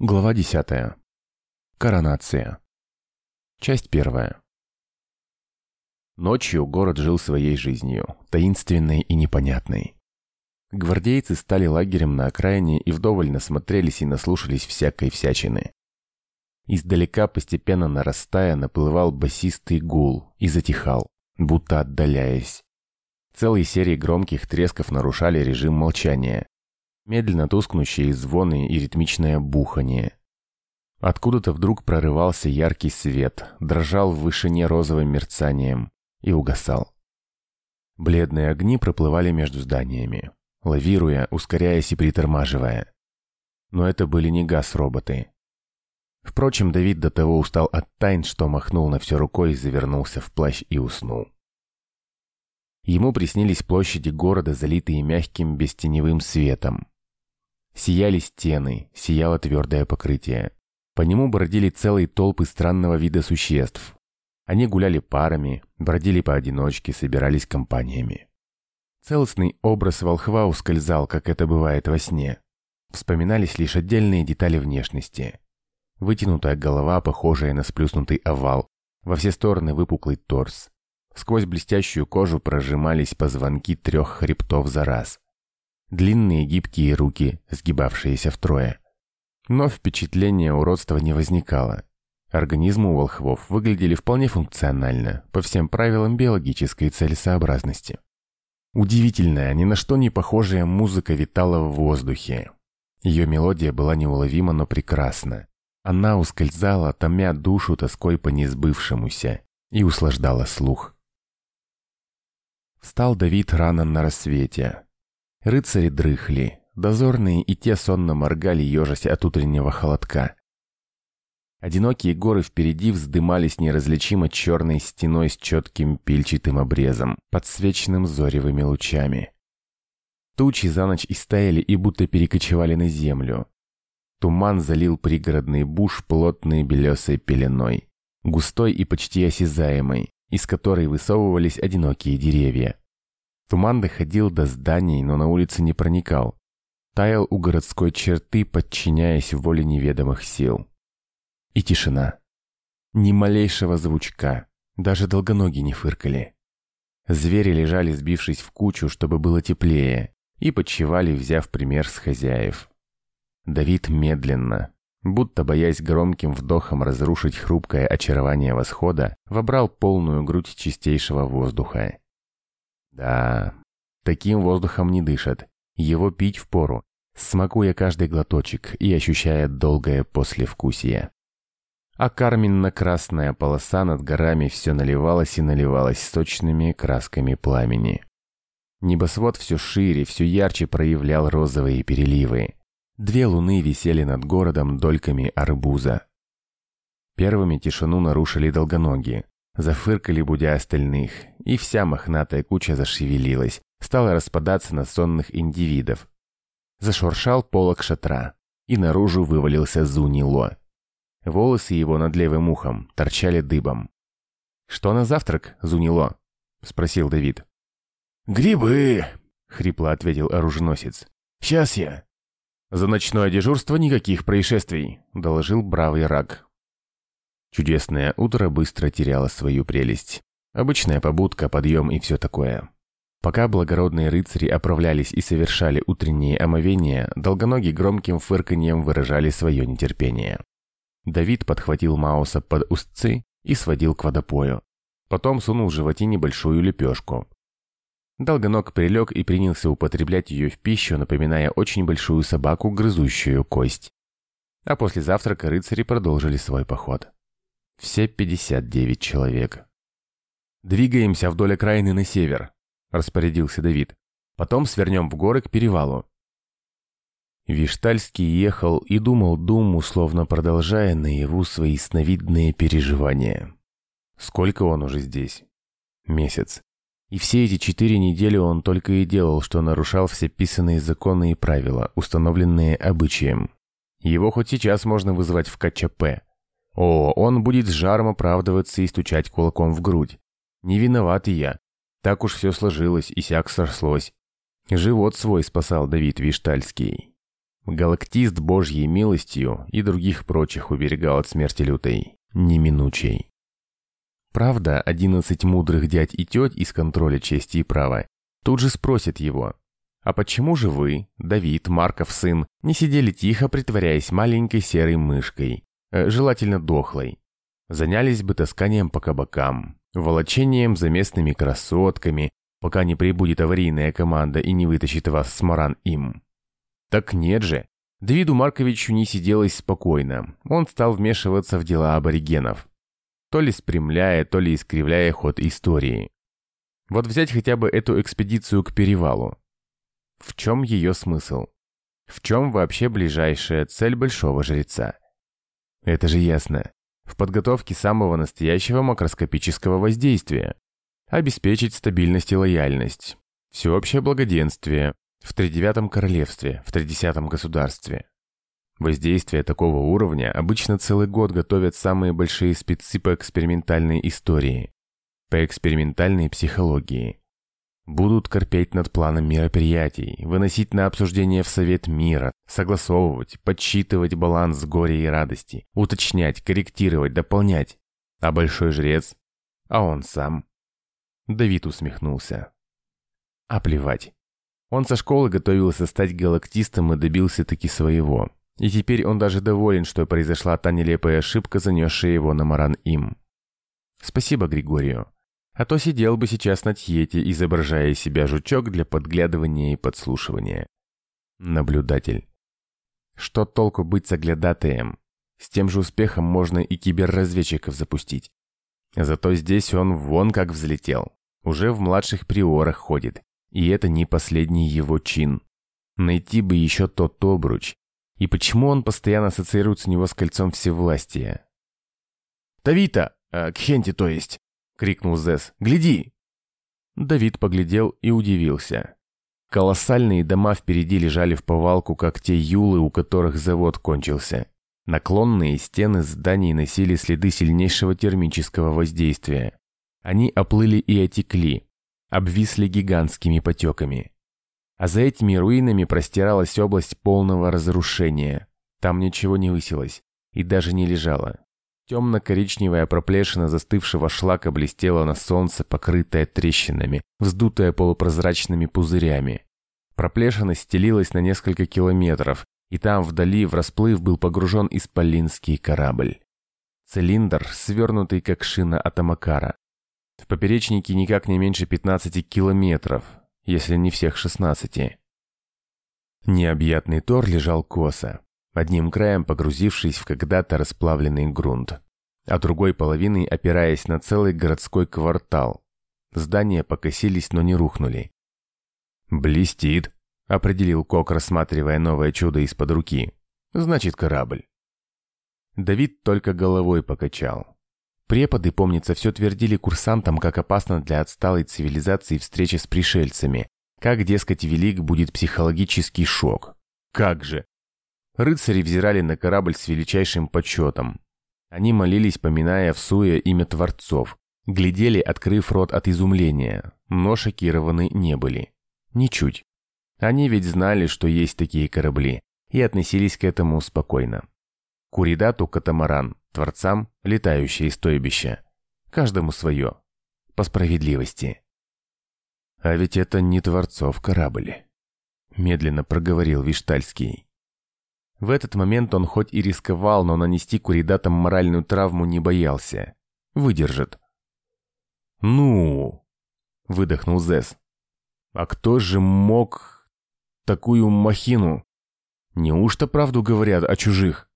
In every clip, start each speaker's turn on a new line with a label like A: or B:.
A: Глава 10. Коронация. Часть первая. Ночью город жил своей жизнью, таинственной и непонятной. Гвардейцы стали лагерем на окраине и вдоволь насмотрелись и наслушались всякой всячины. Издалека, постепенно нарастая, наплывал басистый гул и затихал, будто отдаляясь. Целые серии громких тресков нарушали режим молчания, медленно тускнущие звоны и ритмичное бухание. Откуда-то вдруг прорывался яркий свет, дрожал в вышине розовым мерцанием и угасал. Бледные огни проплывали между зданиями, лавируя, ускоряясь и притормаживая. Но это были не газ-роботы. Впрочем, Давид до того устал от тайн, что махнул на все рукой, завернулся в плащ и уснул. Ему приснились площади города, залитые мягким бестеневым светом. Сияли стены, сияло твердое покрытие. По нему бродили целые толпы странного вида существ. Они гуляли парами, бродили поодиночке, собирались компаниями. Целостный образ волхва ускользал, как это бывает во сне. Вспоминались лишь отдельные детали внешности. Вытянутая голова, похожая на сплюснутый овал, во все стороны выпуклый торс. Сквозь блестящую кожу прожимались позвонки трех хребтов за раз длинные гибкие руки, сгибавшиеся втрое. Но впечатления уродства не возникало. Организмы у волхвов выглядели вполне функционально, по всем правилам биологической целесообразности. Удивительная, ни на что не похожая музыка витала в воздухе. Ее мелодия была неуловима, но прекрасна. Она ускользала, томя душу тоской по несбывшемуся, и услаждала слух. Встал Давид рано на рассвете, Рыцари дрыхли, дозорные и те сонно моргали, ежась от утреннего холодка. Одинокие горы впереди вздымались неразличимо черной стеной с четким пильчатым обрезом, подсвеченным зоревыми лучами. Тучи за ночь истаяли и будто перекочевали на землю. Туман залил пригородный буш плотной белесой пеленой, густой и почти осязаемой, из которой высовывались одинокие деревья. Туман доходил до зданий, но на улице не проникал. Таял у городской черты, подчиняясь воле неведомых сил. И тишина. Ни малейшего звучка. Даже долгоноги не фыркали. Звери лежали, сбившись в кучу, чтобы было теплее, и почивали, взяв пример с хозяев. Давид медленно, будто боясь громким вдохом разрушить хрупкое очарование восхода, вобрал полную грудь чистейшего воздуха да, таким воздухом не дышат. Его пить впору, смакуя каждый глоточек и ощущая долгое послевкусие. А карминно-красная полоса над горами все наливалась и наливалась сочными красками пламени. Небосвод все шире, все ярче проявлял розовые переливы. Две луны висели над городом дольками арбуза. Первыми тишину нарушили долгоногие. Зафыркали, будя остальных, и вся мохнатая куча зашевелилась, стала распадаться на сонных индивидов. Зашуршал полок шатра, и наружу вывалился Зунило. Волосы его над левым ухом торчали дыбом. «Что на завтрак, Зунило?» – спросил Давид.
B: «Грибы!»
A: – хрипло ответил оруженосец.
B: «Сейчас я!»
A: «За ночное дежурство никаких происшествий», – доложил бравый рак. Чудесное утро быстро теряло свою прелесть. Обычная побудка, подъем и все такое. Пока благородные рыцари оправлялись и совершали утренние омовения, долгоногий громким фырканьем выражали свое нетерпение. Давид подхватил Мауса под устцы и сводил к водопою. Потом сунул в животе небольшую лепешку. Долгоног прилег и принялся употреблять ее в пищу, напоминая очень большую собаку, грызущую кость. А после завтрака рыцари продолжили свой поход. Все 59 человек. «Двигаемся вдоль окраины на север», – распорядился Давид. «Потом свернем в горы к перевалу». Виштальский ехал и думал думу, словно продолжая наяву свои сновидные переживания. Сколько он уже здесь? Месяц. И все эти четыре недели он только и делал, что нарушал все писанные законы и правила, установленные обычаем. Его хоть сейчас можно вызвать в КЧП, о, он будет с жаром оправдываться и стучать кулаком в грудь. Не виноват и я. Так уж все сложилось и сяк срослось. Живот свой спасал Давид Виштальский. Галактист Божьей милостью и других прочих уберегал от смерти лютой, неминучей. Правда, одиннадцать мудрых дядь и теть из контроля чести и права тут же спросят его, «А почему же вы, Давид, Марков сын, не сидели тихо, притворяясь маленькой серой мышкой, желательно дохлой? Занялись бы тасканием по кабакам, волочением за местными красотками, пока не прибудет аварийная команда и не вытащит вас с Маран им. Так нет же. Давиду Марковичу не сиделось спокойно. Он стал вмешиваться в дела аборигенов. То ли спрямляя, то ли искривляя ход истории. Вот взять хотя бы эту экспедицию к перевалу. В чем ее смысл? В чем вообще ближайшая цель Большого Жреца? Это же ясно. В подготовке самого настоящего макроскопического воздействия. Обеспечить стабильность и лояльность. Всеобщее благоденствие, в тридевятом королевстве, в тридесятом государстве. Воздействие такого уровня обычно целый год готовят самые большие спецы по экспериментальной истории, по экспериментальной психологии. Будут корпеть над планом мероприятий, выносить на обсуждение в Совет мира, согласовывать, подсчитывать баланс горя и радости, уточнять, корректировать, дополнять. А большой жрец? А он сам? Давид усмехнулся. А плевать. Он со школы готовился стать галактистом и добился таки своего. И теперь он даже доволен, что произошла та нелепая ошибка, занесшая его на Маран им. Спасибо Григорию. А то сидел бы сейчас на Тьете, изображая себя жучок для подглядывания и подслушивания. Наблюдатель. Что толку быть соглядатаем? С тем же успехом можно и киберразведчиков запустить. Зато здесь он вон как взлетел. Уже в младших приорах ходит. И это не последний его чин. Найти бы еще тот обруч. И почему он постоянно ассоциируется у него с кольцом всевластия?
B: «Тавита! Э, Кхенти, то есть!» — крикнул Зес. «Гляди!»
A: Давид поглядел и удивился. Колоссальные дома впереди лежали в повалку, как те юлы, у которых завод кончился. Наклонные стены зданий носили следы сильнейшего термического воздействия. Они оплыли и отекли, обвисли гигантскими потеками. А за этими руинами простиралась область полного разрушения. Там ничего не высилось и даже не лежало. Темно-коричневая проплешина застывшего шлака блестела на солнце, покрытая трещинами, вздутая полупрозрачными пузырями. Проплешина стелилась на несколько километров, и там вдали в расплыв был погружен исполинский корабль. Цилиндр, свернутый как шина атомакара. В поперечнике никак не меньше 15 километров, если не всех 16. Необъятный тор лежал косо, одним краем погрузившись в когда-то расплавленный грунт, а другой половиной опираясь на целый городской квартал. Здания покосились, но не рухнули. «Блестит», — определил Кок, рассматривая новое чудо из-под руки. «Значит, корабль». Давид только головой покачал. Преподы, помнится, все твердили курсантам, как опасно для отсталой цивилизации встреча с пришельцами. Как, дескать, велик будет психологический шок. Как же! Рыцари взирали на корабль с величайшим почетом. Они молились, поминая в суе имя Творцов. Глядели, открыв рот от изумления, но шокированы не были. Ничуть. Они ведь знали, что есть такие корабли, и относились к этому спокойно. Куридату катамаран, Творцам – летающие стойбища. Каждому свое. По справедливости. А ведь это не Творцов корабль. Медленно проговорил Виштальский. В этот момент он хоть и рисковал, но нанести куридатам моральную травму не боялся. Выдержит. «Ну...» – выдохнул Зес. «А кто же мог такую махину? Неужто правду говорят о чужих?»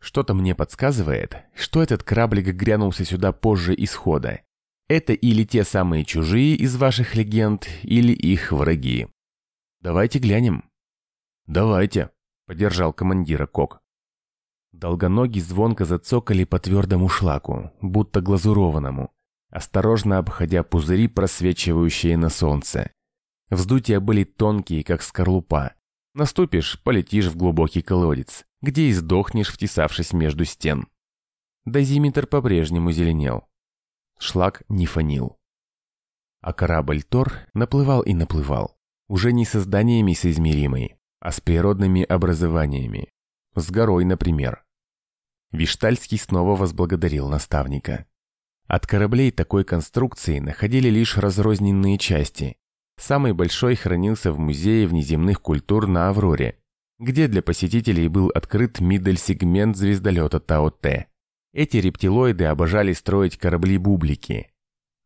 A: Что-то мне подсказывает, что этот кораблик грянулся сюда позже исхода. Это или те самые чужие из ваших легенд, или их враги. Давайте глянем. Давайте, поддержал командира Кок. Долгоногий звонко зацокали по твердому шлаку, будто глазурованному, осторожно обходя пузыри, просвечивающие на солнце. Вздутия были тонкие, как скорлупа. Наступишь, полетишь в глубокий колодец где и сдохнешь, втесавшись между стен. Дозиметр по-прежнему зеленел. Шлак не фонил. А корабль Тор наплывал и наплывал, уже не со зданиями соизмеримый, а с природными образованиями. С горой, например. Виштальский снова возблагодарил наставника. От кораблей такой конструкции находили лишь разрозненные части. Самый большой хранился в Музее внеземных культур на Авроре, где для посетителей был открыт мидель-сегмент звездолета Тау-Т. Эти рептилоиды обожали строить корабли-бублики.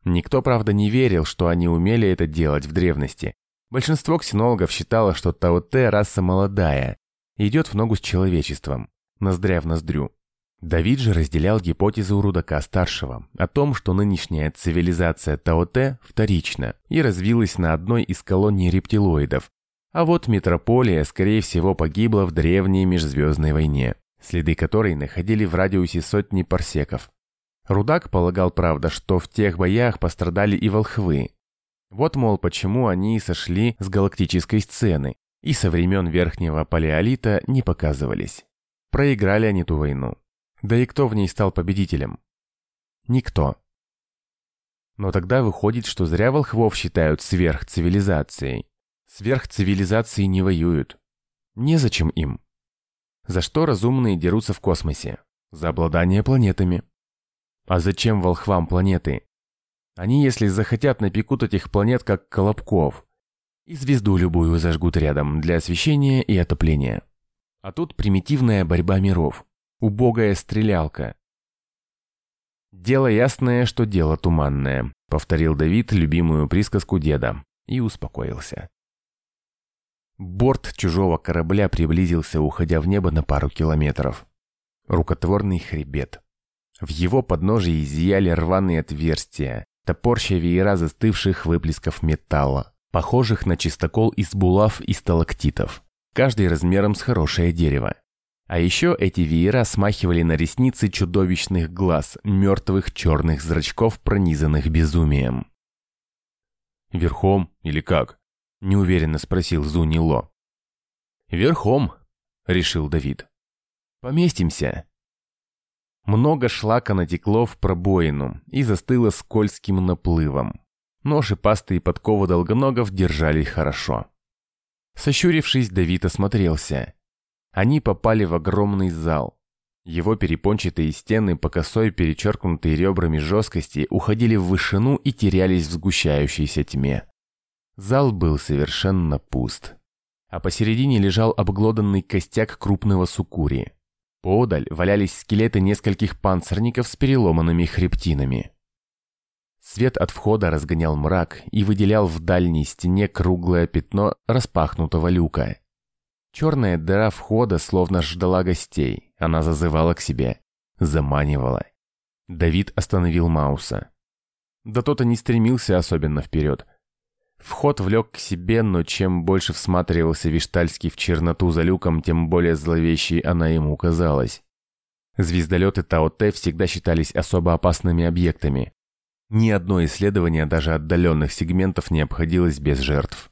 A: Никто, правда, не верил, что они умели это делать в древности. Большинство ксенологов считало, что Тау-Т раса молодая, идет в ногу с человечеством, ноздря в ноздрю. Давид же разделял гипотезу Рудака-старшего о том, что нынешняя цивилизация Таоте вторична и развилась на одной из колоний рептилоидов, а вот метрополия, скорее всего, погибла в древней межзвездной войне, следы которой находили в радиусе сотни парсеков. Рудак полагал, правда, что в тех боях пострадали и волхвы. Вот, мол, почему они сошли с галактической сцены и со времен Верхнего Палеолита не показывались. Проиграли они ту войну. Да и кто в ней стал победителем? Никто. Но тогда выходит, что зря волхвов считают сверхцивилизацией. Сверхцивилизации не воюют. Незачем им. За что разумные дерутся в космосе? За обладание планетами. А зачем волхвам планеты? Они, если захотят, напекут этих планет как колобков. И звезду любую зажгут рядом для освещения и отопления. А тут примитивная борьба миров. Убогая стрелялка. «Дело ясное, что дело туманное», — повторил Давид любимую присказку деда и успокоился. Борт чужого корабля приблизился, уходя в небо на пару километров. Рукотворный хребет. В его подножии изъяли рваные отверстия, топорща веера застывших выплесков металла, похожих на чистокол из булав и сталактитов, каждый размером с хорошее дерево. А еще эти веера смахивали на ресницы чудовищных глаз, мертвых черных зрачков, пронизанных безумием. «Верхом или как?» – неуверенно спросил Зунило. «Верхом», – решил Давид. «Поместимся». Много шлака натекло в пробоину и застыло скользким наплывом. Но шипастые подковы долгоногов держали хорошо. Сощурившись, Давид осмотрелся. Они попали в огромный зал. Его перепончатые стены по косой, перечеркнутые ребрами жесткости, уходили в вышину и терялись в сгущающейся тьме. Зал был совершенно пуст. А посередине лежал обглоданный костяк крупного сукури. Поодаль валялись скелеты нескольких панцирников с переломанными хребтинами. Свет от входа разгонял мрак и выделял в дальней стене круглое пятно распахнутого люка. Черная дыра входа словно ждала гостей. Она зазывала к себе, заманивала. Давид остановил Мауса. Да тот и не стремился особенно вперед. Вход влек к себе, но чем больше всматривался Виштальский в черноту за люком, тем более зловещей она ему казалась. Звездолеты Таоте всегда считались особо опасными объектами. Ни одно исследование даже отдаленных сегментов не обходилось без жертв.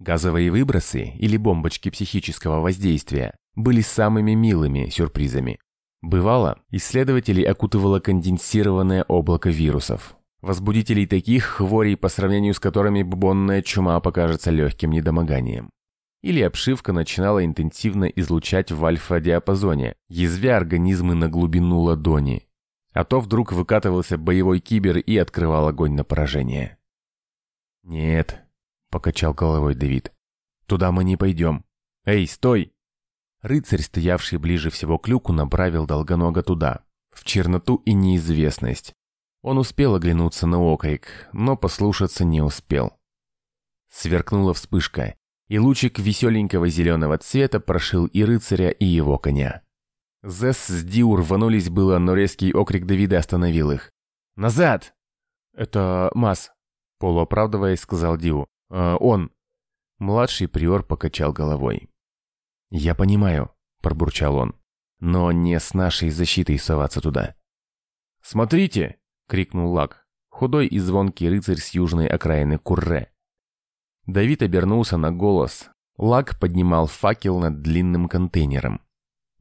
A: Газовые выбросы или бомбочки психического воздействия были самыми милыми сюрпризами. Бывало, исследователей окутывало конденсированное облако вирусов. Возбудителей таких хворей, по сравнению с которыми бубонная чума покажется легким недомоганием. Или обшивка начинала интенсивно излучать в альфа-диапазоне, язвя организмы на глубину ладони. А то вдруг выкатывался боевой кибер и открывал огонь на поражение. Нет, — покачал головой Давид. «Туда мы не пойдем. Эй, стой!» Рыцарь, стоявший ближе всего к люку, направил долгонога туда, в черноту и неизвестность. Он успел оглянуться на окрик, но послушаться не успел. Сверкнула вспышка, и лучик веселенького зеленого цвета прошил и рыцаря, и его коня. Зесс с Диу рванулись было, но резкий окрик Давида остановил их. «Назад!» «Это Мас», — полуоправдываясь, сказал Диу. «Э, он...» Младший приор покачал головой. «Я понимаю», — пробурчал он, — «но не с нашей защитой соваться туда». «Смотрите!» — крикнул Лак, худой и звонкий рыцарь с южной окраины Курре. Давид обернулся на голос. Лак поднимал факел над длинным контейнером.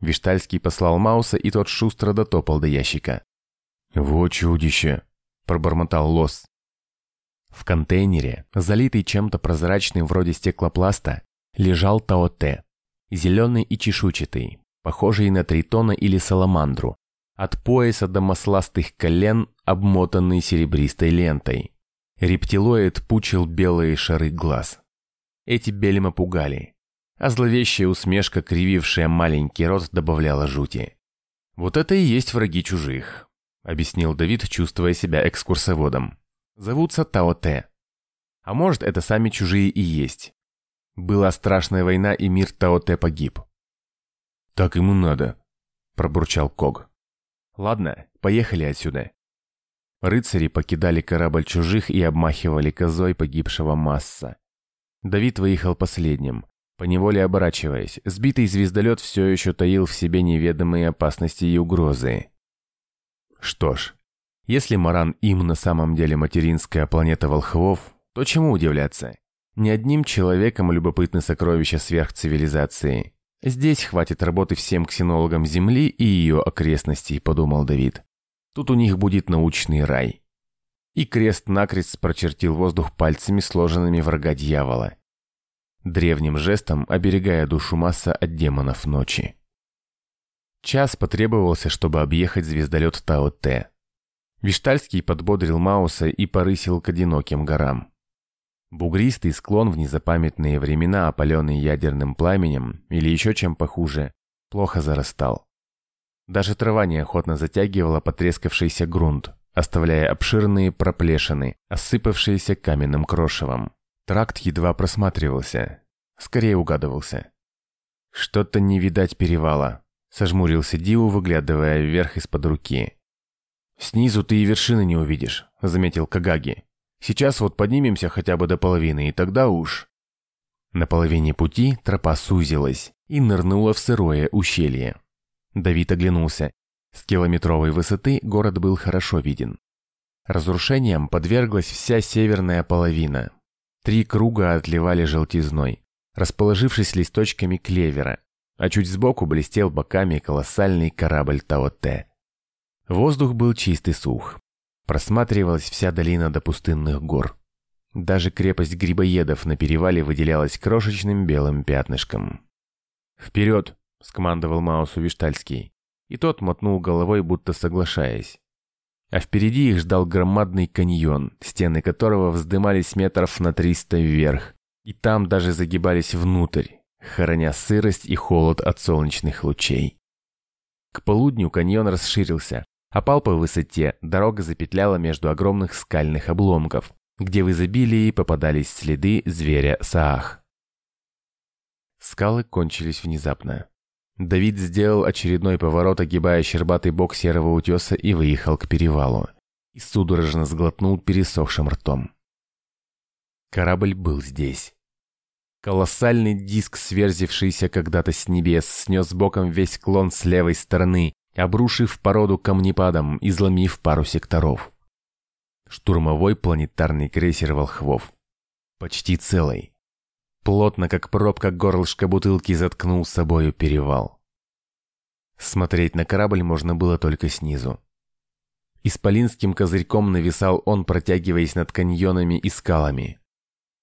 A: Виштальский послал Мауса, и тот шустро дотопал до ящика. «Вот чудище!» – пробормотал Лос. В контейнере, залитый чем-то прозрачным вроде стеклопласта, лежал Таоте, зеленый и чешуйчатый, похожий на тритона или саламандру, от пояса до масластых колен, обмотанный серебристой лентой. Рептилоид пучил белые шары глаз. Эти Белема пугали, а зловещая усмешка, кривившая маленький рот, добавляла жути. «Вот это и есть враги чужих», — объяснил Давид, чувствуя себя экскурсоводом. «Зовутся Тао-Те. А может, это сами чужие и есть. Была страшная война, и мир Тао-Те погиб».
B: «Так ему надо», — пробурчал Ког.
A: «Ладно, поехали отсюда». Рыцари покидали корабль чужих и обмахивали козой погибшего масса. Давид выехал последним, поневоле оборачиваясь. Сбитый звездолет все еще таил в себе неведомые опасности и угрозы. Что ж, если Маран им на самом деле материнская планета волхвов, то чему удивляться? Ни одним человеком любопытны сокровища сверхцивилизации. Здесь хватит работы всем ксенологам Земли и ее окрестностей, подумал Давид. Тут у них будет научный рай. И крест-накрест прочертил воздух пальцами, сложенными врага дьявола. Древним жестом оберегая душу масса от демонов ночи. Час потребовался, чтобы объехать звездолет Тао-Т. Виштальский подбодрил Мауса и порысил к одиноким горам. Бугристый склон в незапамятные времена, опаленный ядерным пламенем или еще чем похуже, плохо зарастал. Даже трава неохотно затягивала потрескавшийся грунт, оставляя обширные проплешины, осыпавшиеся каменным крошевом. Тракт едва просматривался, скорее угадывался. «Что-то не видать перевала», — сожмурился Диу, выглядывая вверх из-под руки. «Снизу ты и вершины не увидишь», — заметил Кагаги. «Сейчас вот поднимемся хотя бы до половины, и тогда уж...» На половине пути тропа сузилась и нырнула в сырое ущелье. Давид оглянулся. С километровой высоты город был хорошо виден. Разрушениям подверглась вся северная половина. Три круга отливали желтизной, расположившись листочками клевера, а чуть сбоку блестел боками колоссальный корабль Таоте. Воздух был чистый сух. Просматривалась вся долина до пустынных гор. Даже крепость грибоедов на перевале выделялась крошечным белым пятнышком. «Вперед!» — скомандовал Маусу Виштальский. И тот мотнул головой, будто соглашаясь. А впереди их ждал громадный каньон, стены которого вздымались метров на триста вверх, и там даже загибались внутрь, хороня сырость и холод от солнечных лучей. К полудню каньон расширился, а пал по высоте, дорога запетляла между огромных скальных обломков, где в изобилии попадались следы зверя Саах. Скалы кончились внезапно. Давид сделал очередной поворот, огибая щербатый бок серого утеса и выехал к перевалу. И судорожно сглотнул пересохшим ртом. Корабль был здесь. Колоссальный диск, сверзившийся когда-то с небес, снес боком весь клон с левой стороны, обрушив породу камнепадом, изломив пару секторов. Штурмовой планетарный крейсер «Волхвов». Почти целый плотно, как пробка горлышка бутылки, заткнул с собою перевал. Смотреть на корабль можно было только снизу. Исполинским козырьком нависал он, протягиваясь над каньонами и скалами.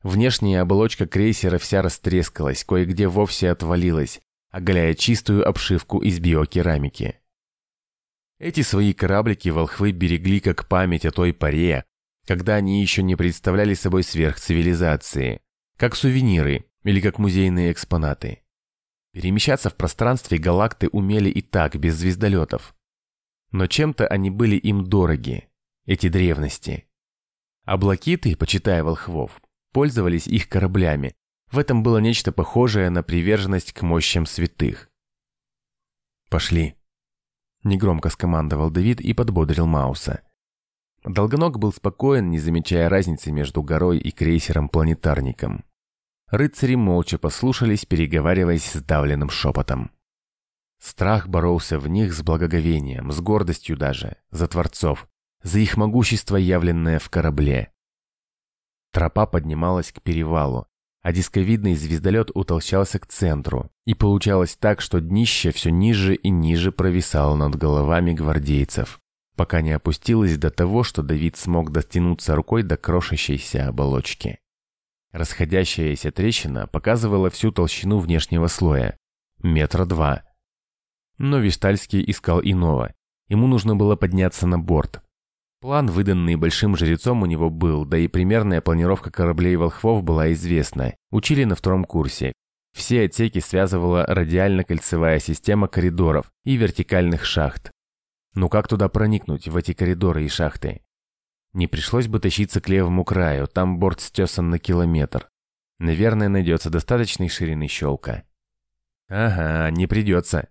A: Внешняя оболочка крейсера вся растрескалась, кое-где вовсе отвалилась, оголяя чистую обшивку из биокерамики. Эти свои кораблики волхвы берегли как память о той поре, когда они еще не представляли собой сверхцивилизации, как сувениры или как музейные экспонаты. Перемещаться в пространстве галакты умели и так, без звездолетов. Но чем-то они были им дороги, эти древности. А блокиты, почитая волхвов, пользовались их кораблями. В этом было нечто похожее на приверженность к мощам святых. «Пошли», – негромко скомандовал Давид и подбодрил Мауса. Долгоног был спокоен, не замечая разницы между горой и крейсером-планетарником. Рыцари молча послушались, переговариваясь с давленным шепотом. Страх боролся в них с благоговением, с гордостью даже, за творцов, за их могущество, явленное в корабле. Тропа поднималась к перевалу, а дисковидный звездолет утолщался к центру, и получалось так, что днище все ниже и ниже провисало над головами гвардейцев пока не опустилась до того, что Давид смог дотянуться рукой до крошащейся оболочки. Расходящаяся трещина показывала всю толщину внешнего слоя. Метра два. Но Виштальский искал иного. Ему нужно было подняться на борт. План, выданный большим жрецом, у него был, да и примерная планировка кораблей волхвов была известна. Учили на втором курсе. Все отсеки связывала радиально-кольцевая система коридоров и вертикальных шахт. Ну как туда проникнуть, в эти коридоры и шахты? Не пришлось бы тащиться к левому краю, там борт стесан на километр. Наверное, найдется достаточной ширины щелка. Ага, не придется.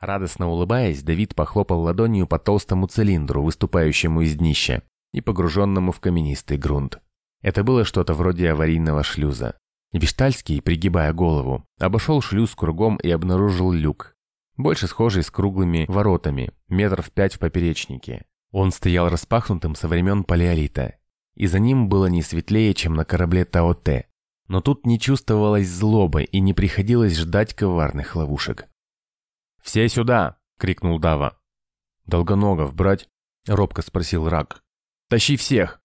A: Радостно улыбаясь, Давид похлопал ладонью по толстому цилиндру, выступающему из днища, и погруженному в каменистый грунт. Это было что-то вроде аварийного шлюза. Виштальский, пригибая голову, обошел шлюз кругом и обнаружил люк, больше схожий с круглыми воротами, метров пять в поперечнике. Он стоял распахнутым со времен палеолита, и за ним было не светлее, чем на корабле Таоте. Но тут не чувствовалось злобы и не приходилось ждать коварных ловушек. «Все сюда!» — крикнул Дава. «Долгоногов брать?» — робко спросил Рак. «Тащи всех!»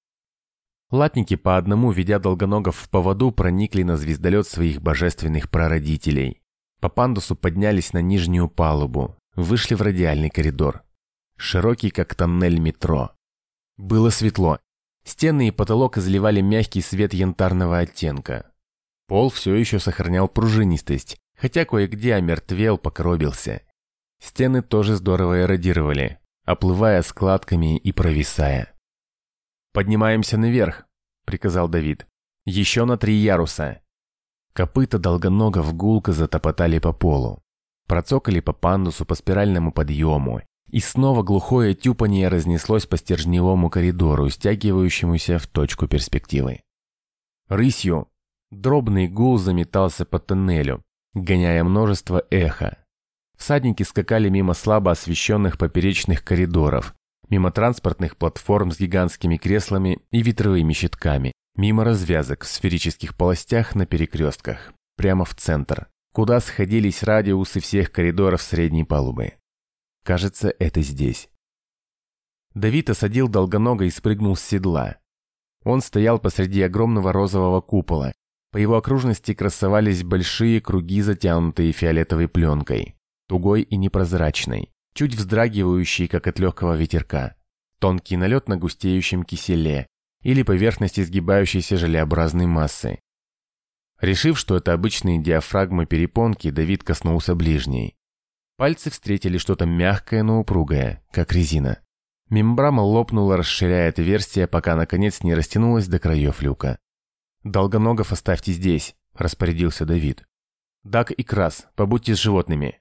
A: Латники по одному, ведя долгоногов в поводу, проникли на звездолет своих божественных прародителей. По пандусу поднялись на нижнюю палубу, вышли в радиальный коридор широкий как тоннель метро. Было светло. Стены и потолок изливали мягкий свет янтарного оттенка. Пол все еще сохранял пружинистость, хотя кое-где омертвел, покоробился. Стены тоже здорово эродировали, оплывая складками и провисая. «Поднимаемся наверх», — приказал Давид. «Еще на три яруса». Копыта долгоногов гулко затопотали по полу. Процокали по пандусу по спиральному подъему, и снова глухое тюпанье разнеслось по стержневому коридору, стягивающемуся в точку перспективы. Рысью дробный гул заметался по тоннелю, гоняя множество эха. Всадники скакали мимо слабо освещенных поперечных коридоров, мимо транспортных платформ с гигантскими креслами и ветровыми щитками, мимо развязок в сферических полостях на перекрестках, прямо в центр, куда сходились радиусы всех коридоров средней палубы. Кажется, это здесь. Давид осадил долгонога и спрыгнул с седла. Он стоял посреди огромного розового купола. По его окружности красовались большие круги, затянутые фиолетовой пленкой, тугой и непрозрачной, чуть вздрагивающей, как от легкого ветерка. Тонкий налет на густеющем киселе или поверхности сгибающейся желеобразной массы. Решив, что это обычные диафрагмы перепонки, Давид коснулся ближней. Пальцы встретили что-то мягкое, но упругое, как резина. Мембрама лопнула, расширяя отверстие, пока наконец не растянулась до краев люка. «Долгоногов оставьте здесь», – распорядился Давид. «Дак и Крас, побудьте с животными».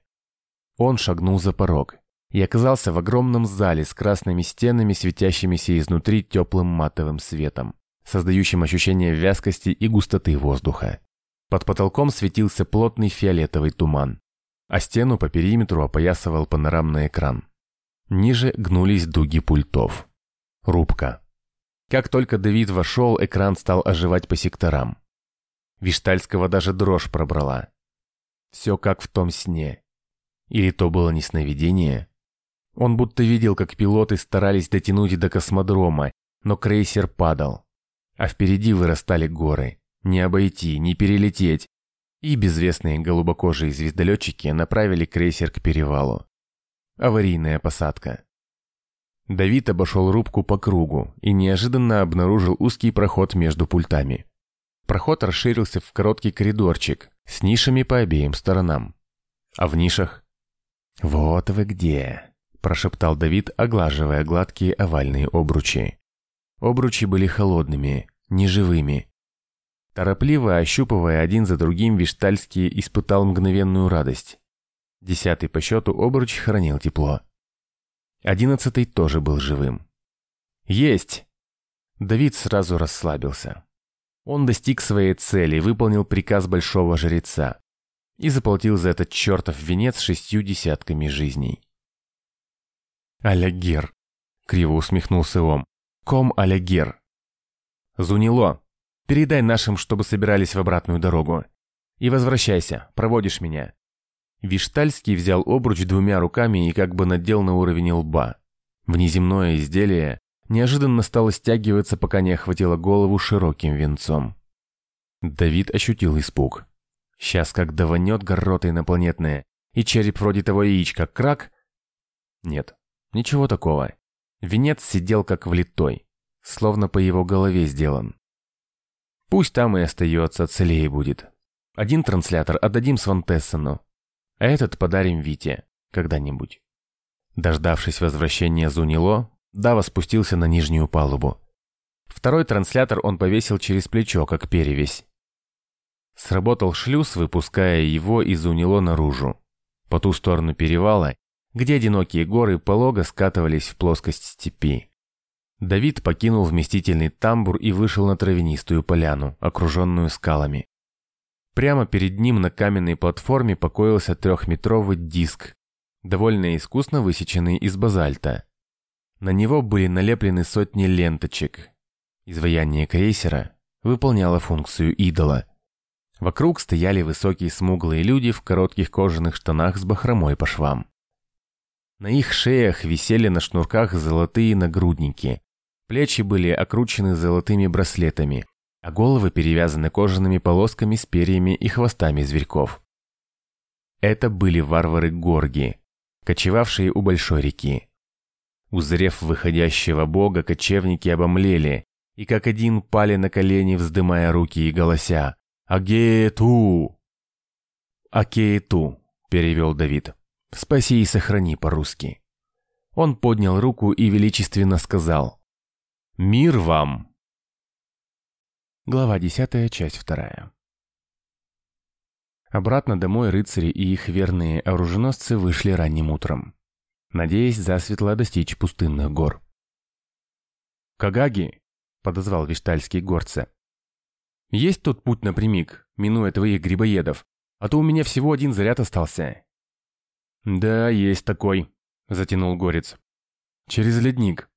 A: Он шагнул за порог и оказался в огромном зале с красными стенами, светящимися изнутри теплым матовым светом, создающим ощущение вязкости и густоты воздуха. Под потолком светился плотный фиолетовый туман а стену по периметру опоясывал панорамный экран. Ниже гнулись дуги пультов. Рубка. Как только Давид вошел, экран стал оживать по секторам. Виштальского даже дрожь пробрала. Все как в том сне. Или то было не сновидение? Он будто видел, как пилоты старались дотянуть до космодрома, но крейсер падал. А впереди вырастали горы. Не обойти, не перелететь, и безвестные голубокожие звездолетчики направили крейсер к перевалу. Аварийная посадка. Давид обошел рубку по кругу и неожиданно обнаружил узкий проход между пультами. Проход расширился в короткий коридорчик с нишами по обеим сторонам. А в нишах... «Вот вы где!» – прошептал Давид, оглаживая гладкие овальные обручи. Обручи были холодными, неживыми, Торопливо ощупывая один за другим, Виштальский испытал мгновенную радость. Десятый по счету обруч хранил тепло. Одиннадцатый тоже был живым. «Есть!» Давид сразу расслабился. Он достиг своей цели, выполнил приказ большого жреца и заплатил за этот чертов венец шестью десятками жизней. «Алягер!» — криво усмехнулся он. «Ком Алягер!» «Зунило!» Передай нашим, чтобы собирались в обратную дорогу. И возвращайся, проводишь меня». Виштальский взял обруч двумя руками и как бы надел на уровень лба. Внеземное изделие неожиданно стало стягиваться, пока не охватило голову широким венцом. Давид ощутил испуг. Сейчас как даванет гороты инопланетные, и череп вроде того яичка, крак? Нет, ничего такого. Венец сидел как влитой, словно по его голове сделан. Пусть там и остается, целее будет. Один транслятор отдадим Свантессену, а этот подарим Вите когда-нибудь. Дождавшись возвращения Зунило, Дава спустился на нижнюю палубу. Второй транслятор он повесил через плечо, как перевесь. Сработал шлюз, выпуская его из Унило наружу. По ту сторону перевала, где одинокие горы полого скатывались в плоскость степи. Давид покинул вместительный тамбур и вышел на травянистую поляну, окруженную скалами. Прямо перед ним на каменной платформе покоился трехметровый диск, довольно искусно высеченный из базальта. На него были налеплены сотни ленточек. Изваяние крейсера выполняло функцию идола. Вокруг стояли высокие смуглые люди в коротких кожаных штанах с бахромой по швам. На их шеях висели на шнурках золотые нагрудники. Плечи были окручены золотыми браслетами, а головы перевязаны кожаными полосками с перьями и хвостами зверьков. Это были варвары-горги, кочевавшие у большой реки. Узрев выходящего бога, кочевники обомлели и как один пали на колени, вздымая руки и голося «Агеету!» «Акеету», — перевел Давид. «Спаси и сохрани по-русски». Он поднял руку и величественно сказал «Мир вам!» Глава 10, часть 2. Обратно домой рыцари и их верные оруженосцы вышли ранним утром, надеясь засветло достичь пустынных гор. «Кагаги!» — подозвал Виштальский горца. «Есть тут путь напрямик, минуя твоих грибоедов, а то у меня всего один заряд остался». «Да, есть такой», — затянул горец. «Через ледник.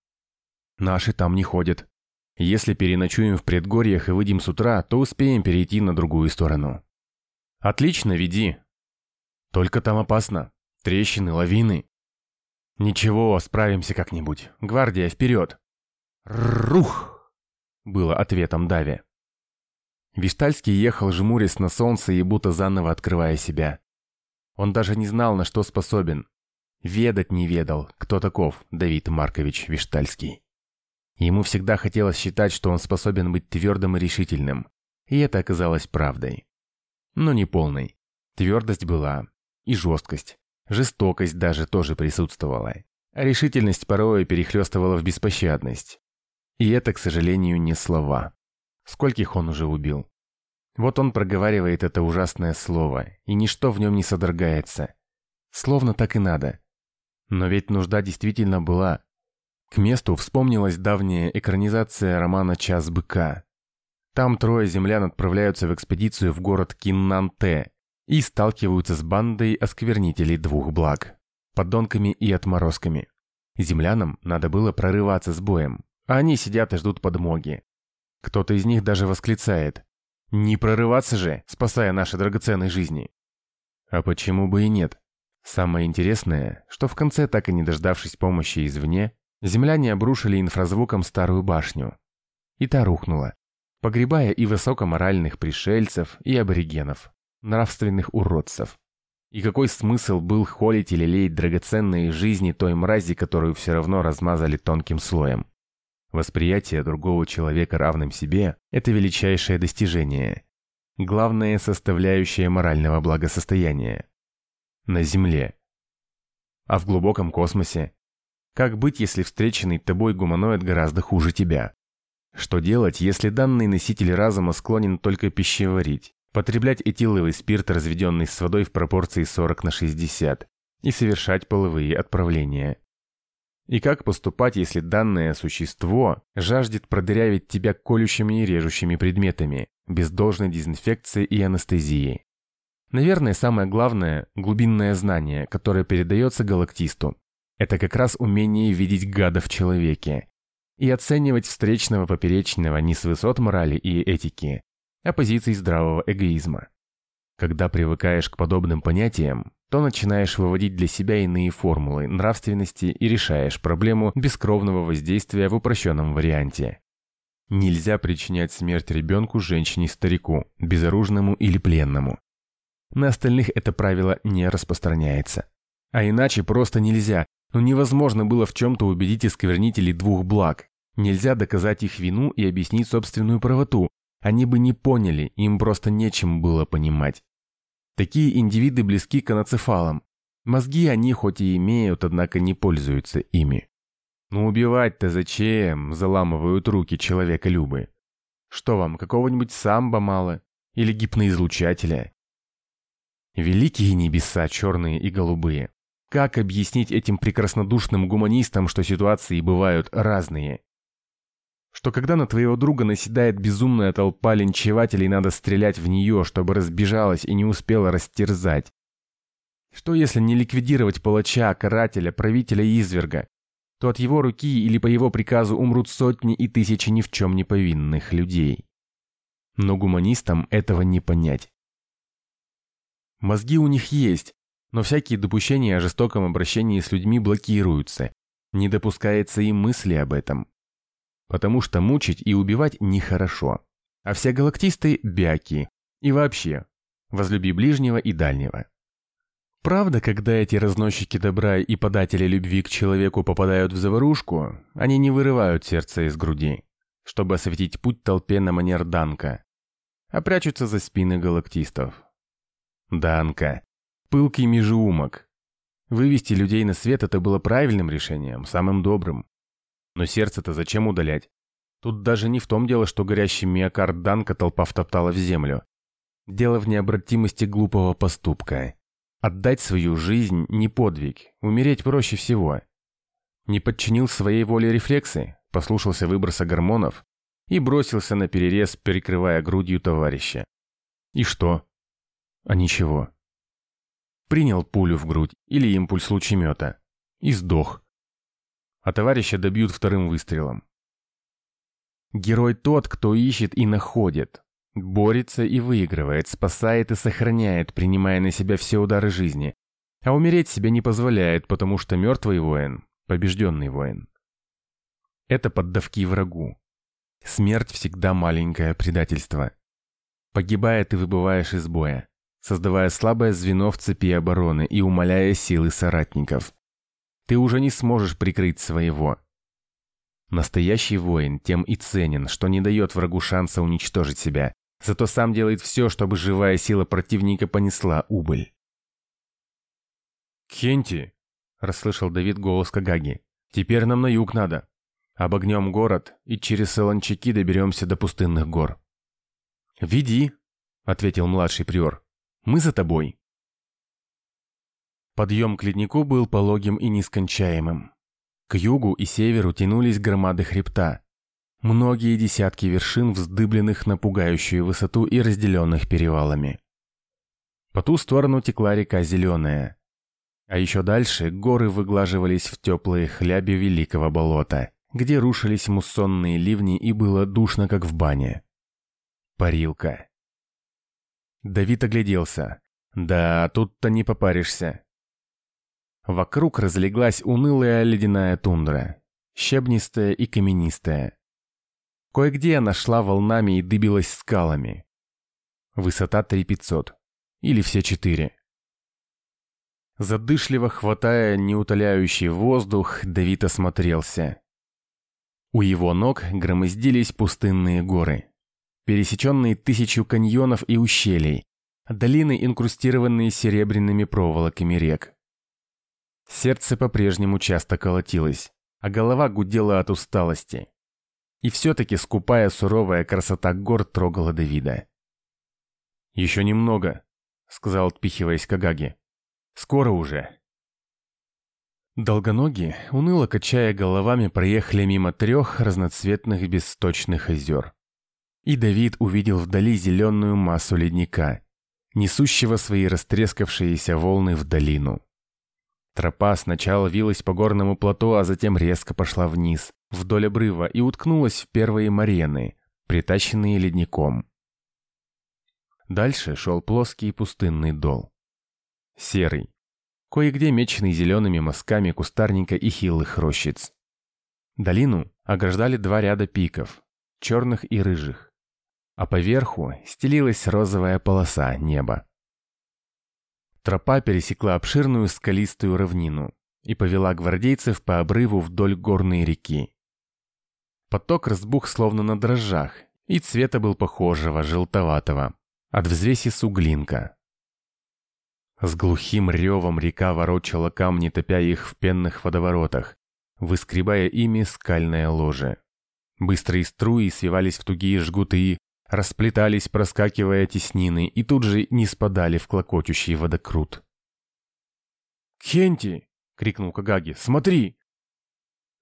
A: Наши там не ходят. Если переночуем в предгорьях и выйдем с утра, то успеем перейти на другую сторону». Отлично, веди. Только там опасно. Трещины, лавины. Ничего, справимся как-нибудь. Гвардия, вперед. Рух! Было ответом Дави. Виштальский ехал жмурясь на солнце и будто заново открывая себя. Он даже не знал, на что способен. Ведать не ведал, кто таков Давид Маркович Виштальский. Ему всегда хотелось считать, что он способен быть твердым и решительным. И это оказалось правдой но не полной. Твердость была. И жесткость. Жестокость даже тоже присутствовала. А решительность порой перехлестывала в беспощадность. И это, к сожалению, не слова. Скольких он уже убил. Вот он проговаривает это ужасное слово, и ничто в нем не содрогается. Словно так и надо. Но ведь нужда действительно была. К месту вспомнилась давняя экранизация романа «Час быка», там трое землян отправляются в экспедицию в город Киннанте и сталкиваются с бандой осквернителей двух благ – подонками и отморозками. Землянам надо было прорываться с боем, а они сидят и ждут подмоги. Кто-то из них даже восклицает «Не прорываться же, спасая наши драгоценные жизни!» А почему бы и нет? Самое интересное, что в конце, так и не дождавшись помощи извне, земляне обрушили инфразвуком старую башню. И та рухнула, погребая и высокоморальных пришельцев, и аборигенов, нравственных уродцев. И какой смысл был холить и лелеять драгоценные жизни той мрази, которую все равно размазали тонким слоем? Восприятие другого человека равным себе – это величайшее достижение. Главная составляющая морального благосостояния. На Земле. А в глубоком космосе? Как быть, если встреченный тобой гуманоид гораздо хуже тебя? Что делать, если данный носитель разума склонен только пищеварить, потреблять этиловый спирт, разведенный с водой в пропорции 40 на 60, и совершать половые отправления? И как поступать, если данное существо жаждет продырявить тебя колющими и режущими предметами, без должной дезинфекции и анестезии? Наверное, самое главное – глубинное знание, которое передается галактисту. Это как раз умение видеть гада в человеке, и оценивать встречного поперечного не с высот морали и этики, а позиций здравого эгоизма. Когда привыкаешь к подобным понятиям, то начинаешь выводить для себя иные формулы нравственности и решаешь проблему бескровного воздействия в упрощенном варианте. Нельзя причинять смерть ребенку, женщине, старику, безоружному или пленному. На остальных это правило не распространяется. А иначе просто нельзя, но невозможно было в чем-то убедить исковернителей двух благ. Нельзя доказать их вину и объяснить собственную правоту. Они бы не поняли, им просто нечем было понимать. Такие индивиды близки к аноцефалам. Мозги они хоть и имеют, однако не пользуются ими. Ну убивать-то зачем? Заламывают руки человека любы. Что вам, какого-нибудь самбо мало? Или гипноизлучателя? Великие небеса, черные и голубые. Как объяснить этим прекраснодушным гуманистам, что ситуации бывают разные? Что когда на твоего друга наседает безумная толпа линчевателей, надо стрелять в нее, чтобы разбежалась и не успела растерзать? Что если не ликвидировать палача, карателя, правителя изверга, то от его руки или по его приказу умрут сотни и тысячи ни в чем не повинных людей. Но гуманистам этого не понять. Мозги у них есть, но всякие допущения о жестоком обращении с людьми блокируются, не допускается и мысли об этом. Потому что мучить и убивать нехорошо. А все галактисты – бяки. И вообще, возлюби ближнего и дальнего. Правда, когда эти разносчики добра и податели любви к человеку попадают в заварушку, они не вырывают сердце из груди, чтобы осветить путь толпе на манер Данка, а прячутся за спины галактистов. Данка. Пылкий межеумок. Вывести людей на свет это было правильным решением, самым добрым. Но сердце-то зачем удалять? Тут даже не в том дело, что горящий миокард Данка толпа втоптала в землю. Дело в необратимости глупого поступка. Отдать свою жизнь не подвиг, умереть проще всего. Не подчинил своей воле рефлексы, послушался выброса гормонов и бросился на перерез, перекрывая грудью товарища. И что? А ничего. Принял пулю в грудь или импульс лучемета. И сдох. А товарища добьют вторым выстрелом. Герой тот, кто ищет и находит, Борется и выигрывает, спасает и сохраняет, принимая на себя все удары жизни. А умереть себе не позволяет, потому что мертвый воин – побежденный воин. Это поддавки врагу. Смерть всегда маленькое предательство. Погибая, ты выбываешь из боя, создавая слабое звено в цепи обороны и умаляя силы соратников. Ты уже не сможешь прикрыть своего. Настоящий воин тем и ценен, что не дает врагу шанса уничтожить себя, Зато сам делает все, чтобы живая сила противника понесла убыль.
B: «Кенти!» – расслышал Давид голос Кагаги. «Теперь нам на юг надо. Обогнем город и через Солончаки доберемся до пустынных гор».
A: «Веди», – ответил младший приор. «Мы за тобой». Подъем к леднику был пологим и нескончаемым. К югу и северу тянулись громады хребта, Многие десятки вершин, вздыбленных на пугающую высоту и разделенных перевалами. По ту сторону текла река Зеленая. А еще дальше горы выглаживались в теплые хляби великого болота, где рушились муссонные ливни и было душно, как в бане. Парилка. Давид огляделся. Да, тут-то не попаришься. Вокруг разлеглась унылая ледяная тундра, щебнистая и каменистая. Кое-где она шла волнами и дыбилась скалами. Высота 3500. Или все четыре. Задышливо хватая неутоляющий воздух, Давид осмотрелся. У его ног громоздились пустынные горы, пересеченные тысячу каньонов и ущелий, долины, инкрустированные серебряными проволоками рек. Сердце по-прежнему часто колотилось, а голова гудела от усталости. И все-таки скупая суровая красота гор трогала Давида. «Еще немного», — сказал, отпихиваясь Кагаги. «Скоро уже». Долгоногие, уныло качая головами, проехали мимо трех разноцветных бесточных озер. И Давид увидел вдали зеленую массу ледника, несущего свои растрескавшиеся волны в долину. Тропа сначала вилась по горному плато, а затем резко пошла вниз, вдоль обрыва и уткнулась в первые марены, притащенные ледником. Дальше шел плоский пустынный дол. Серый, кое-где меченный зелеными мазками кустарника и хилых рощиц. Долину ограждали два ряда пиков, черных и рыжих. А поверху стелилась розовая полоса неба. Тропа пересекла обширную скалистую равнину и повела гвардейцев по обрыву вдоль горной реки. Поток разбух словно на дрожжах, и цвета был похожего, желтоватого, от взвеси суглинка. С глухим ревом река ворочала камни, топя их в пенных водоворотах, выскребая ими скальное ложе. Быстрые струи свивались в тугие жгуты, расплетались, проскакивая теснины, и тут же не спадали в клокочущий водокрут.
B: «Кхенти!» — крикнул Кагаги. «Смотри!»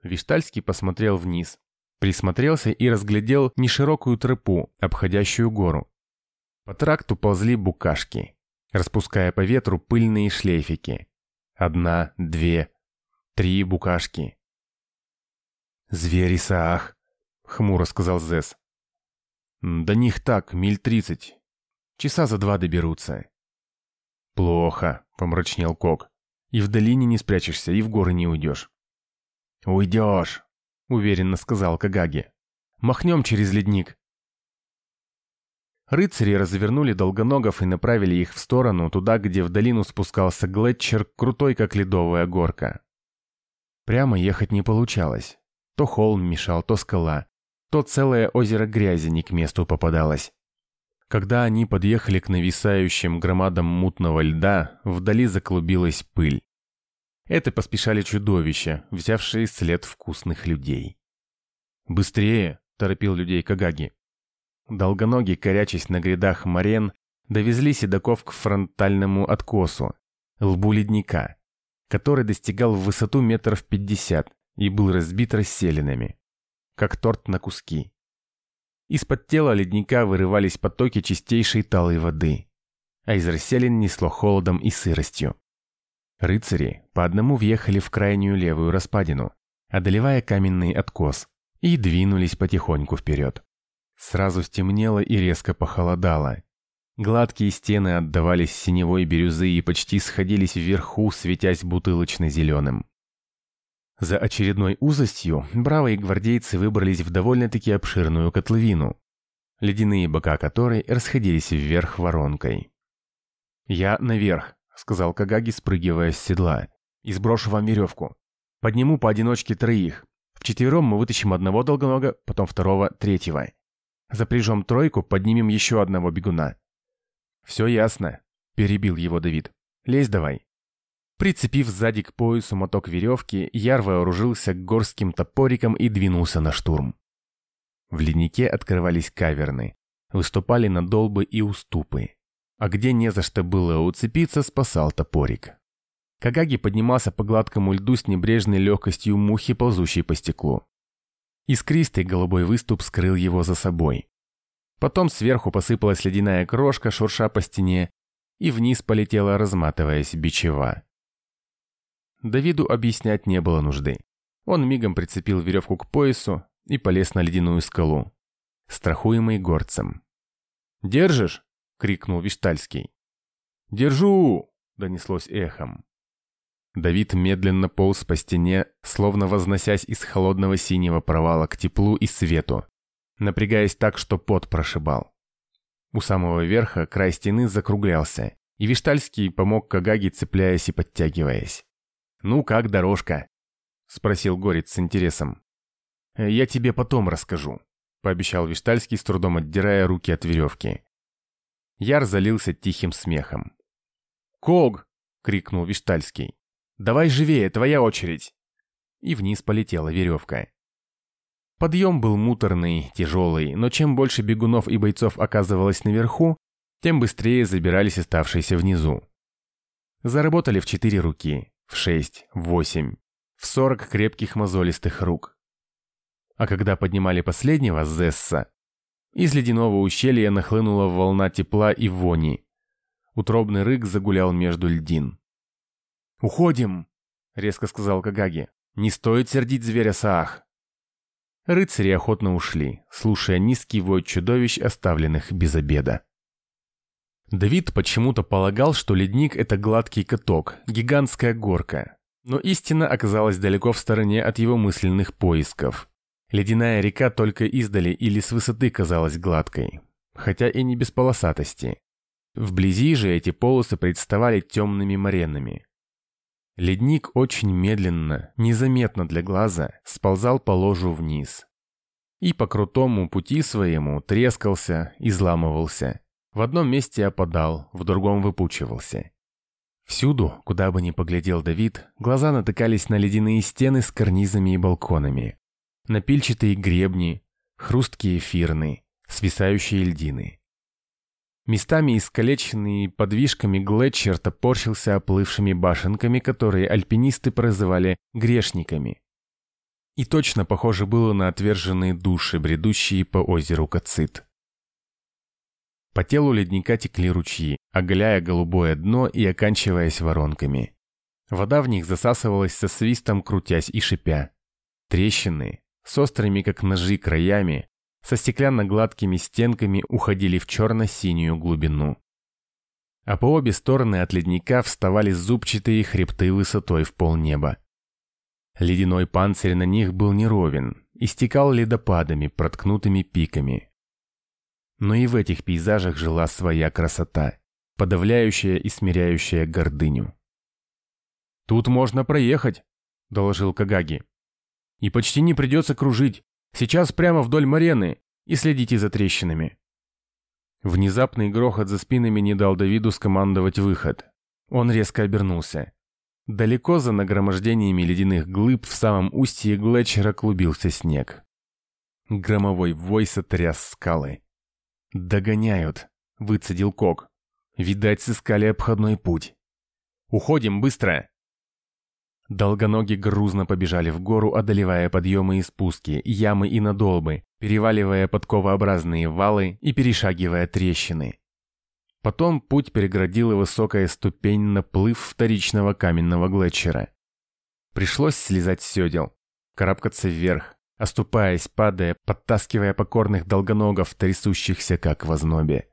A: Виштальский посмотрел вниз, присмотрелся и разглядел неширокую тропу, обходящую гору. По тракту ползли букашки, распуская по ветру пыльные шлейфики. Одна, две, три букашки.
B: «Звери Саах», — хмуро сказал Зес. «До них так, миль тридцать. Часа за два доберутся».
A: «Плохо», — помрачнел Кок. «И в долине не спрячешься, и в горы не уйдешь».
B: «Уйдешь», — уверенно сказал Кагаги. «Махнем через ледник».
A: Рыцари развернули долгоногов и направили их в сторону, туда, где в долину спускался Глетчер, крутой, как ледовая горка. Прямо ехать не получалось. То холм мешал, то скала, то целое озеро грязи не к месту попадалось. Когда они подъехали к нависающим громадам мутного льда, вдали заклубилась пыль. Это поспешали чудовища, взявшие след вкусных людей.
B: «Быстрее!» – торопил людей Кагаги.
A: Долгоногий, корячась на грядах морен, довезли седаков к фронтальному откосу, лбу ледника, который достигал в высоту метров пятьдесят и был разбит расселинами, как торт на куски. Из-под тела ледника вырывались потоки чистейшей талой воды, а из расселин несло холодом и сыростью. Рыцари по одному въехали в крайнюю левую распадину, одолевая каменный откос, и двинулись потихоньку вперед. Сразу стемнело и резко похолодало. Гладкие стены отдавались синевой бирюзы и почти сходились вверху, светясь бутылочно-зеленым. За очередной узостью бравые гвардейцы выбрались в довольно-таки обширную котловину, ледяные бока которой расходились вверх воронкой. «Я наверх», — сказал Кагаги, спрыгивая с седла. «И сброшу вам веревку. Подниму поодиночке троих. Вчетвером мы вытащим одного долгонога, потом второго, третьего. Запряжем тройку, поднимем еще одного бегуна». «Все ясно», — перебил его Давид. «Лезь давай». Прицепив сзади к поясу моток веревки, Яр вооружился горским топориком и двинулся на штурм. В леднике открывались каверны, выступали надолбы и уступы а где не за что было уцепиться, спасал топорик. Кагаги поднимался по гладкому льду с небрежной легкостью мухи, ползущей по стеклу. Искристый голубой выступ скрыл его за собой. Потом сверху посыпалась ледяная крошка, шурша по стене, и вниз полетела, разматываясь бичева. Давиду объяснять не было нужды. Он мигом прицепил веревку к поясу и полез на ледяную скалу, страхуемый горцем. «Держишь?» — крикнул Виштальский. «Держу!» — донеслось эхом. Давид медленно полз по стене, словно возносясь из холодного синего провала к теплу и свету, напрягаясь так, что пот прошибал. У самого верха край стены закруглялся, и Виштальский помог Кагаге, цепляясь и подтягиваясь. «Ну как дорожка?» — спросил Горец с интересом. «Я тебе потом расскажу», — пообещал Виштальский, с трудом отдирая руки от веревки. Яр залился тихим смехом. «Ког!» — крикнул Виштальский. «Давай живее, твоя очередь!» И вниз полетела веревка. Подъем был муторный, тяжелый, но чем больше бегунов и бойцов оказывалось наверху, тем быстрее забирались оставшиеся внизу. Заработали в четыре руки, в шесть, в восемь, в сорок крепких мозолистых рук. А когда поднимали последнего, Зесса, из ледяного ущелья нахлынула волна тепла и вони. Утробный рык загулял между льдин. «Уходим!» — резко сказал Кагаги. «Не стоит сердить зверя Саах!» Рыцари охотно ушли, слушая низкий вой чудовищ, оставленных без обеда. Давид почему-то полагал, что ледник — это гладкий каток, гигантская горка. Но истина оказалась далеко в стороне от его мысленных поисков.
B: Ледяная река только издали или с высоты казалась гладкой, хотя и не без полосатости. Вблизи же эти полосы представали темными моренами. Ледник очень медленно, незаметно для глаза, сползал по ложу вниз. И по крутому пути своему трескался, изламывался. В одном месте опадал, в другом выпучивался. Всюду, куда бы ни поглядел Давид, глаза натыкались на ледяные стены с карнизами и балконами, на пильчатые гребни, хрусткие фирны, свисающие льдины. Местами искалеченный подвижками Глетчер топорщился оплывшими башенками, которые альпинисты прозывали грешниками. И точно похоже было на отверженные души, бредущие по озеру Кацит. По телу ледника текли ручьи, оголяя голубое дно и оканчиваясь воронками. Вода в них засасывалась со свистом, крутясь и шипя. Трещины, с острыми как ножи краями, со стеклянно-гладкими стенками уходили в черно-синюю глубину. А по обе стороны от ледника вставали зубчатые хребты высотой в полнеба. Ледяной панцирь на них был неровен, истекал ледопадами, проткнутыми пиками. Но и в этих пейзажах жила своя красота, подавляющая и смиряющая гордыню. «Тут можно проехать», — доложил Кагаги. «И почти не придется кружить. Сейчас прямо вдоль Марены и следите за трещинами». Внезапный грохот за спинами не дал Давиду скомандовать выход. Он резко обернулся. Далеко за нагромождениями ледяных глыб в самом устье Глетчера клубился снег. Громовой вой сотряс скалы. «Догоняют», — выцедил Кок. «Видать, сыскали обходной путь». «Уходим быстро!» Долгоноги грузно побежали в гору, одолевая подъемы и спуски, ямы и надолбы, переваливая подковообразные валы и перешагивая трещины. Потом путь переградила высокая ступень наплыв вторичного каменного глетчера. Пришлось слезать с седел, карабкаться вверх, оступаясь, падая, подтаскивая покорных долгоногов, трясущихся как в ознобе.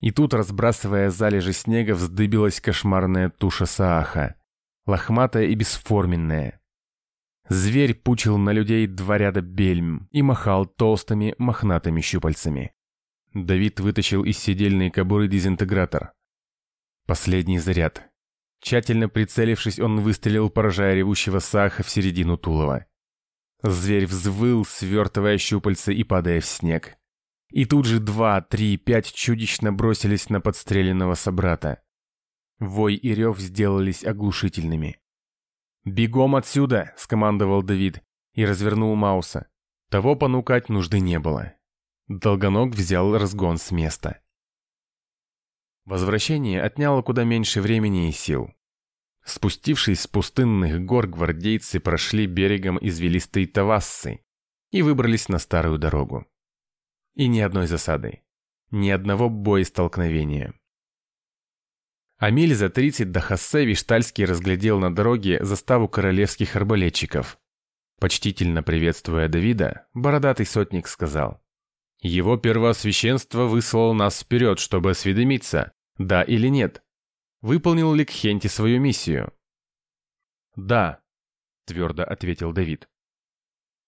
B: И тут, разбрасывая залежи снега, вздыбилась кошмарная туша Сааха – лохматая и бесформенная. Зверь пучил на людей два ряда бельм и махал толстыми мохнатыми щупальцами. Давид вытащил из седельной кобуры дезинтегратор. Последний заряд. Тщательно прицелившись, он выстрелил, поражая ревущего Саха в середину тулова. Зверь взвыл, свертывая щупальца и падая в снег. И тут же два, три, пять чудищно бросились на подстреленного собрата. Вой и рев сделались оглушительными. «Бегом отсюда!» – скомандовал Давид и развернул Мауса. Того понукать нужды не было. Долгоног взял разгон с места. Возвращение отняло куда меньше времени и сил. Спустившись с пустынных гор, гвардейцы прошли берегом извилистой Тавассы и выбрались на старую дорогу. И ни одной засады, ни одного боестолкновения. А миль за 30 до Хоссе Виштальский разглядел на дороге заставу королевских арбалетчиков. Почтительно приветствуя Давида, бородатый сотник сказал. «Его первосвященство выслал нас вперед, чтобы осведомиться, да или нет. Выполнил ли Кхенти свою миссию?» «Да», — твердо ответил Давид.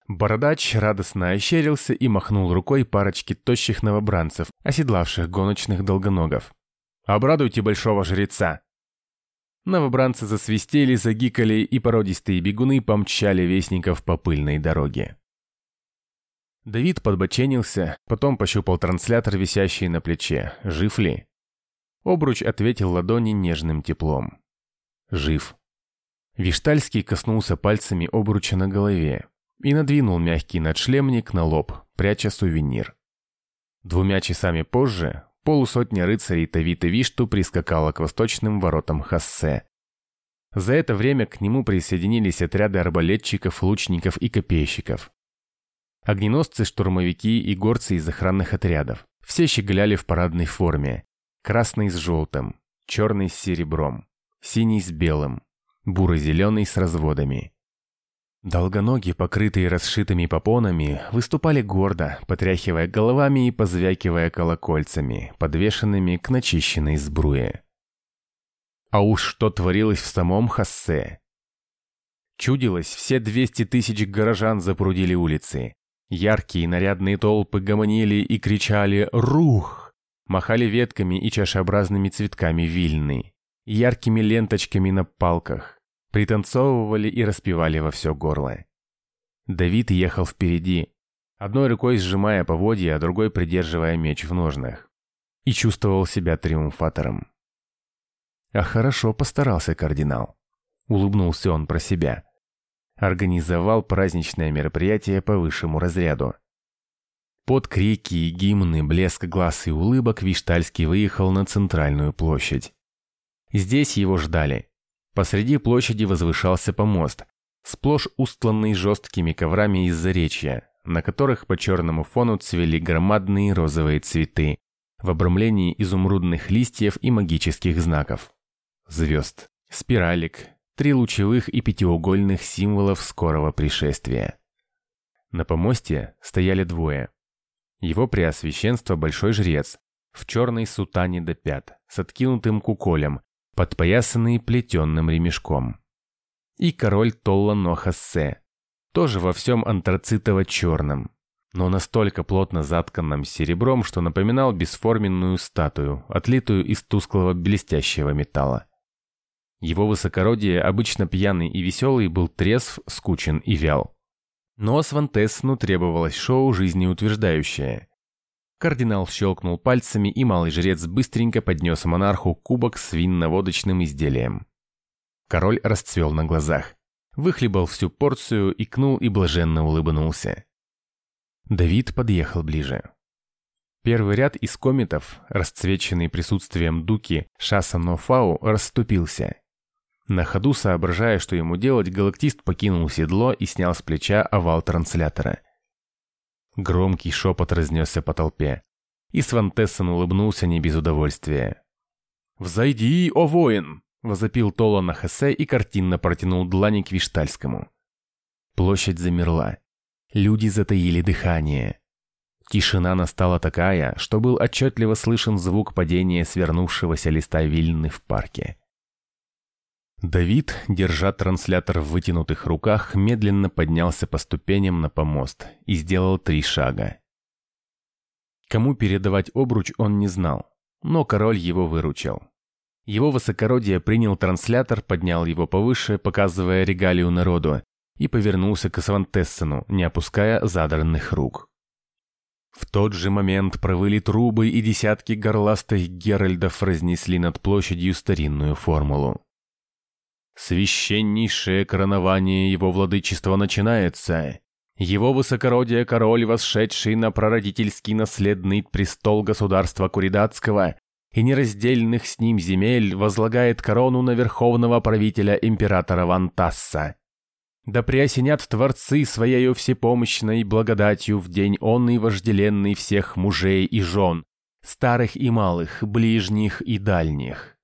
B: Бородач радостно ощерился и махнул рукой парочке тощих новобранцев, оседлавших гоночных долгоногов. Обрадуйте большого жреца!» Новобранцы засвистели, загикали, и породистые бегуны помчали вестников по пыльной дороге. Давид подбоченился, потом пощупал транслятор, висящий на плече. Жив ли? Обруч ответил ладони нежным теплом. Жив. Виштальский коснулся пальцами обруча на голове и надвинул мягкий надшлемник на лоб, пряча сувенир. Двумя часами позже полусотня рыцарей Тавита Вишту прискакала к восточным воротам Хассе. За это время к нему присоединились отряды арбалетчиков, лучников и копейщиков. Огненосцы, штурмовики и горцы из охранных отрядов. Все щеголяли в парадной форме. Красный с желтым, черный с серебром, синий с белым, буро-зеленый с разводами. Долгоноги, покрытые расшитыми попонами, выступали гордо, потряхивая головами и позвякивая колокольцами, подвешенными к начищенной сбруе. А уж что творилось в самом Хассе! Чудилось, все 200 тысяч горожан запрудили улицы. Яркие нарядные толпы гомонили и кричали «Рух!», махали ветками и чашеобразными цветками вильны, яркими ленточками на палках, пританцовывали и распевали во все горло. Давид ехал впереди, одной рукой сжимая поводья, а другой придерживая меч в ножнах, и чувствовал себя триумфатором. А хорошо постарался кардинал. Улыбнулся он про себя. Организовал праздничное мероприятие по высшему разряду. Под крики и гимны, блеск глаз и улыбок Виштальский выехал на центральную площадь. Здесь его ждали. Посреди площади возвышался помост, сплошь устланный жесткими коврами из заречья, на которых по черному фону цвели громадные розовые цветы в обрамлении изумрудных листьев и магических знаков. Звезд, спиралек, три лучевых и пятиугольных символов скорого пришествия. На помосте стояли двое. Его преосвященство Большой Жрец в черной сутане до пят с откинутым куколем, подпоясанный плетенным ремешком. И король Толла Нохассе, тоже во всем антрацитово-черном, но настолько плотно затканным серебром, что напоминал бесформенную статую, отлитую из тусклого блестящего металла. Его высокородие, обычно пьяный и веселый, был трезв, скучен и вял. Но Свантессну требовалось шоу жизнеутверждающее. Кардинал щелкнул пальцами, и малый жрец быстренько поднес монарху кубок с винно-водочным изделием. Король расцвел на глазах, выхлебал всю порцию, икнул и блаженно улыбнулся. Давид подъехал ближе. Первый ряд из кометов, расцвеченный присутствием Дуки Шасано-Фау, расступился. На ходу, соображая, что ему делать, галактист покинул седло и снял с плеча овал транслятора. Громкий шепот разнесся по толпе, и Свантессон улыбнулся не без удовольствия. «Взойди, о воин!» – возопил Тола на хосе и картинно протянул длани к Виштальскому. Площадь замерла. Люди затаили дыхание. Тишина настала такая, что был отчетливо слышен звук падения свернувшегося листа вильны в парке. Давид, держа транслятор в вытянутых руках, медленно поднялся по ступеням на помост и сделал три шага. Кому передавать обруч он не знал, но король его выручил. Его высокородие принял транслятор, поднял его повыше, показывая регалию народу, и повернулся к Свантессену, не опуская задранных рук. В тот же момент провыли трубы, и десятки горластых геральдов разнесли над площадью старинную формулу. Священнейшее коронование его владычества начинается. Его высокородие король, восшедший на прародительский наследный престол государства Куридатского и нераздельных с ним земель, возлагает корону на верховного правителя императора Вантасса. Да преосенят творцы своею всепомощной благодатью в день он и вожделенный всех мужей и жен, старых и малых, ближних и дальних.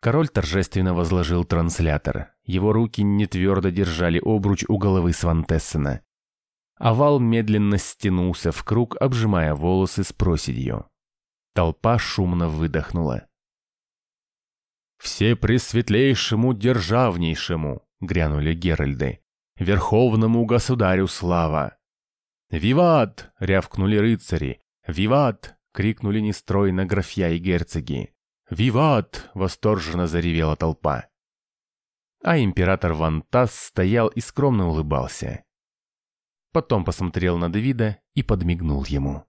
B: Король торжественно возложил транслятор. Его руки не твердо держали обруч у головы Свантессена. Овал медленно стянулся в круг, обжимая волосы с проседью. Толпа шумно выдохнула. «Все пресветлейшему державнейшему!» — грянули Геральды. «Верховному государю слава!» «Виват!» — рявкнули рыцари. «Виват!» — крикнули нестройно графья и герцоги. «Виват!» — восторженно заревела толпа. А император Вантас стоял и скромно улыбался. Потом посмотрел на Давида и подмигнул ему.